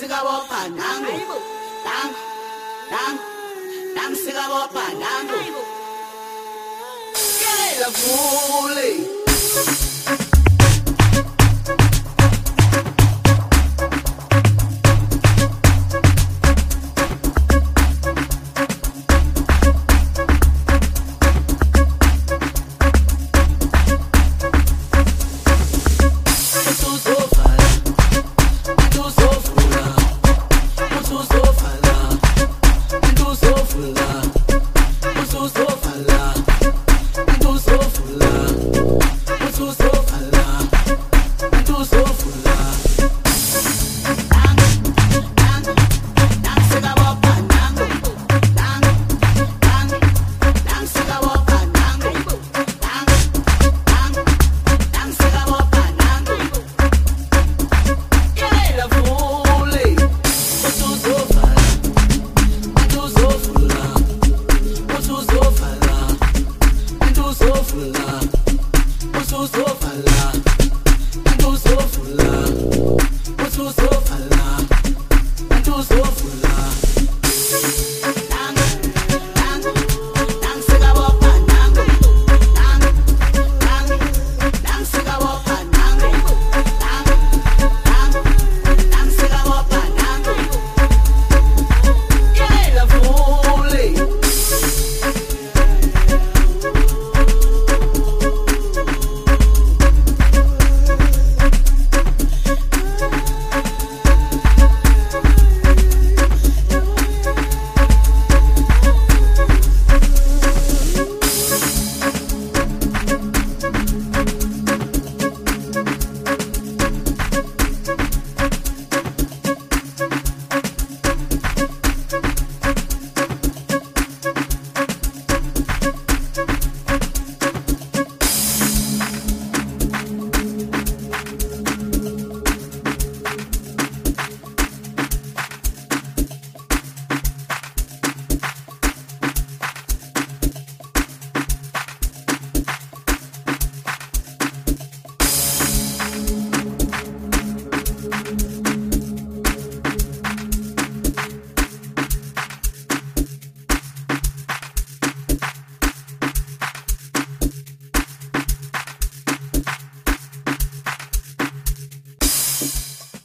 sikabopha nangu nangu nangu sikabopha nangu nangu nangu Nah.